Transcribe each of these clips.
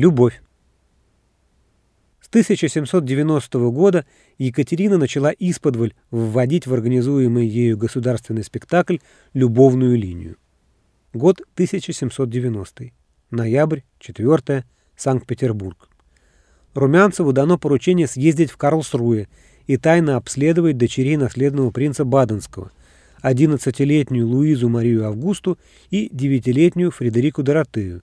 Любовь. С 1790 года Екатерина начала исподволь вводить в организуемый ею государственный спектакль любовную линию. Год 1790. Ноябрь, 4 Санкт-Петербург. Румянцеву дано поручение съездить в Карлсруе и тайно обследовать дочерей наследного принца Баденского, 11-летнюю Луизу Марию Августу и 9-летнюю Фредерику Доротею.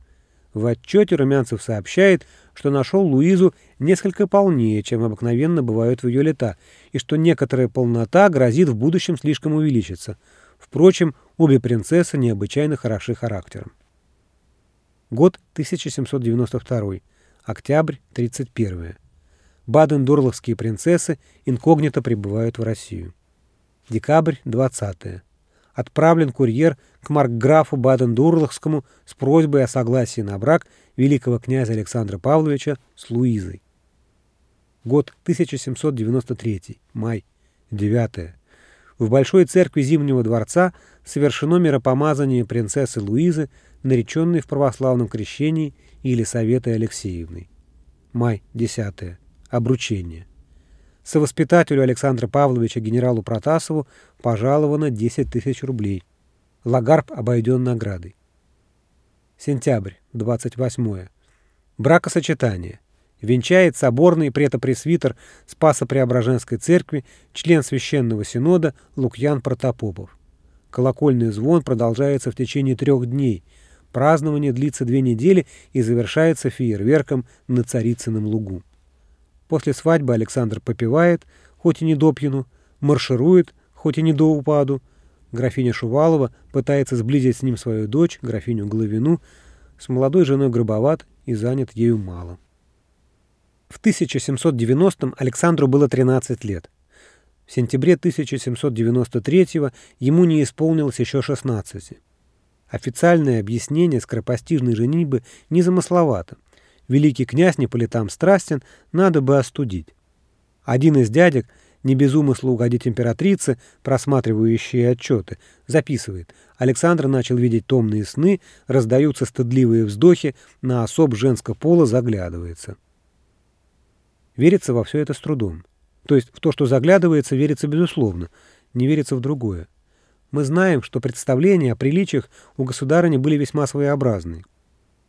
В отчете Румянцев сообщает, что нашел Луизу несколько полнее, чем обыкновенно бывают в ее лета, и что некоторая полнота грозит в будущем слишком увеличиться. Впрочем, обе принцессы необычайно хороши характером. Год 1792. Октябрь 31. Баден-Дурловские принцессы инкогнито прибывают в Россию. Декабрь 20. Отправлен курьер к маркграфу Баден-Дурловскому с просьбой о согласии на брак великого князя Александра Павловича с Луизой. Год 1793. Май. 9. В Большой церкви Зимнего дворца совершено миропомазание принцессы Луизы, нареченной в православном крещении Елисаветой Алексеевной. Май 10. Обручение. Совоспитателю Александра Павловича генералу Протасову пожаловано 10 тысяч рублей. Лагарб обойден наградой. Сентябрь, 28. Бракосочетание. Венчает соборный претопресвитер Спасо-Преображенской церкви, член Священного Синода Лукьян Протопопов. Колокольный звон продолжается в течение трех дней. Празднование длится две недели и завершается фейерверком на Царицыном лугу. После свадьбы Александр попивает, хоть и не до пьяну, марширует, хоть и не до упаду. Графиня Шувалова пытается сблизить с ним свою дочь, графиню Головину, с молодой женой грубоват и занят ею мало. В 1790-м Александру было 13 лет. В сентябре 1793-го ему не исполнилось еще 16. Официальное объяснение скоропостижной женитьбы незамысловато. Великий князь не по летам страстен, надо бы остудить. Один из дядек, не без умысла угодить императрице, просматривающие отчеты, записывает. Александр начал видеть томные сны, раздаются стыдливые вздохи, на особ женского пола заглядывается. Верится во все это с трудом. То есть в то, что заглядывается, верится безусловно, не верится в другое. Мы знаем, что представления о приличиях у государыни были весьма своеобразные.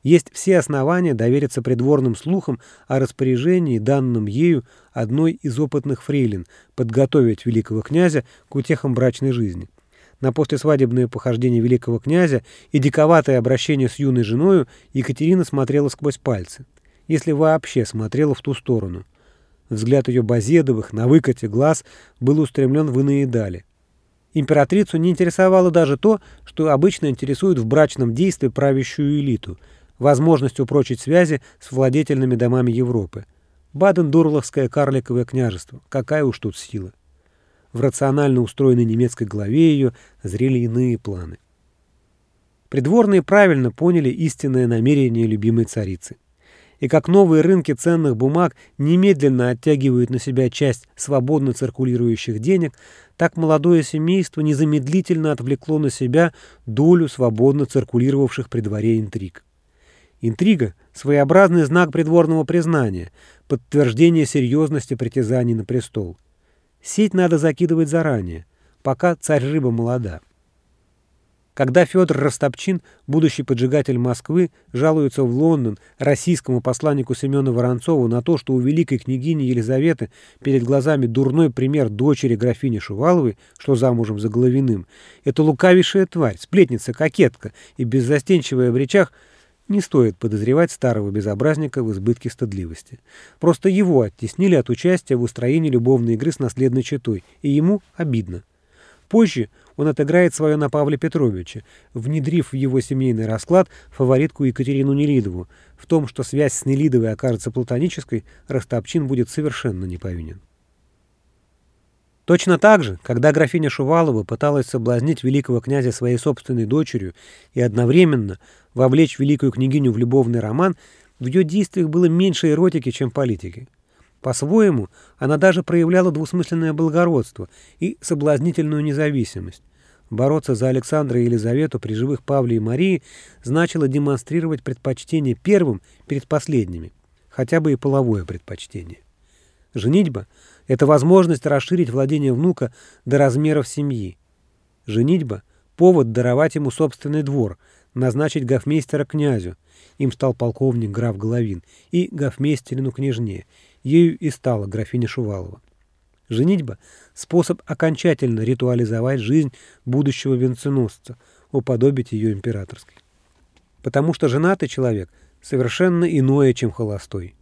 Есть все основания довериться придворным слухам о распоряжении, данном ею одной из опытных фрейлин, подготовить великого князя к утехам брачной жизни. На послесвадебное похождение великого князя и диковатое обращение с юной женою Екатерина смотрела сквозь пальцы, если вообще смотрела в ту сторону. Взгляд ее базедовых на выкате глаз был устремлен в иные дали. Императрицу не интересовало даже то, что обычно интересует в брачном действии правящую элиту – возможность упрочить связи с владетельными домами Европы. Баден-Дурловское карликовое княжество. Какая уж тут сила. В рационально устроенной немецкой главе ее зрели иные планы. Придворные правильно поняли истинное намерение любимой царицы. И как новые рынки ценных бумаг немедленно оттягивают на себя часть свободно циркулирующих денег, так молодое семейство незамедлительно отвлекло на себя долю свободно циркулировавших при дворе интриг. Интрига – своеобразный знак придворного признания, подтверждение серьезности притязаний на престол. Сеть надо закидывать заранее, пока царь-рыба молода. Когда Федор Ростопчин, будущий поджигатель Москвы, жалуется в Лондон российскому посланнику Семену Воронцову на то, что у великой княгини Елизаветы перед глазами дурной пример дочери графини Шуваловой, что замужем за Головиным, это лукавейшая тварь, сплетница, кокетка и беззастенчивая в речах – не стоит подозревать старого безобразника в избытке стыдливости. Просто его оттеснили от участия в устроении любовной игры с наследной четой, и ему обидно. Позже он отыграет свое на Павле Петровича, внедрив в его семейный расклад фаворитку Екатерину Нелидову. В том, что связь с Нелидовой окажется платонической, Ростопчин будет совершенно не повинен. Точно так же, когда графиня Шувалова пыталась соблазнить великого князя своей собственной дочерью и одновременно вовлечь великую княгиню в любовный роман, в ее действиях было меньше эротики, чем политики. По-своему, она даже проявляла двусмысленное благородство и соблазнительную независимость. Бороться за Александра и Елизавету при живых Павле и Марии значило демонстрировать предпочтение первым перед последними, хотя бы и половое предпочтение. Женитьба – это возможность расширить владение внука до размеров семьи. Женитьба – повод даровать ему собственный двор, назначить гофмейстера князю, им стал полковник граф Головин, и гофмейстерину княжне, ею и стала графиня Шувалова. Женитьба – способ окончательно ритуализовать жизнь будущего венценосца, уподобить ее императорской. Потому что женатый человек совершенно иное, чем холостой.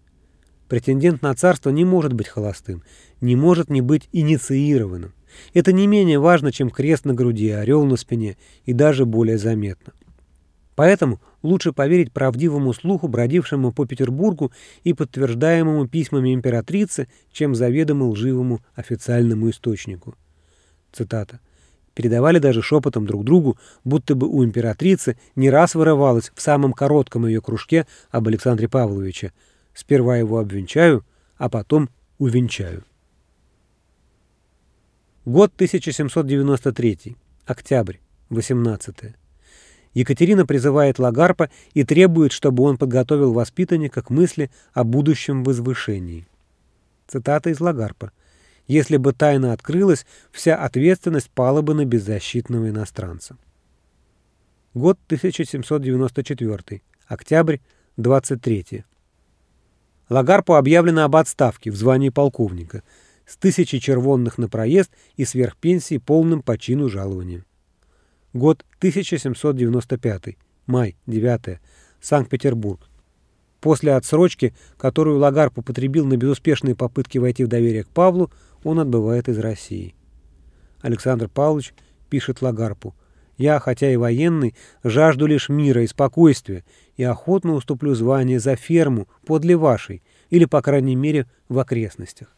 Претендент на царство не может быть холостым, не может не быть инициированным. Это не менее важно, чем крест на груди, орел на спине и даже более заметно. Поэтому лучше поверить правдивому слуху, бродившему по Петербургу и подтверждаемому письмами императрицы, чем заведомо лживому официальному источнику. Цитата. Передавали даже шепотом друг другу, будто бы у императрицы не раз вырывалось в самом коротком ее кружке об Александре Павловиче. Сперва его обвенчаю, а потом увенчаю. Год 1793. Октябрь. 18. Екатерина призывает Лагарпа и требует, чтобы он подготовил воспитанника к мысли о будущем возвышении. Цитата из Лагарпа. «Если бы тайна открылась, вся ответственность пала бы на беззащитного иностранца». Год 1794. Октябрь, 23. Лагарпу объявлено об отставке в звании полковника с тысячи червонных на проезд и сверхпенсии полным по чину жалованием. Год 1795. Май, 9. Санкт-Петербург. После отсрочки, которую Лагарп употребил на безуспешные попытки войти в доверие к Павлу, он отбывает из России. Александр Павлович пишет Лагарпу. «Я, хотя и военный, жажду лишь мира и спокойствия, и охотно уступлю звание за ферму подле вашей, или, по крайней мере, в окрестностях».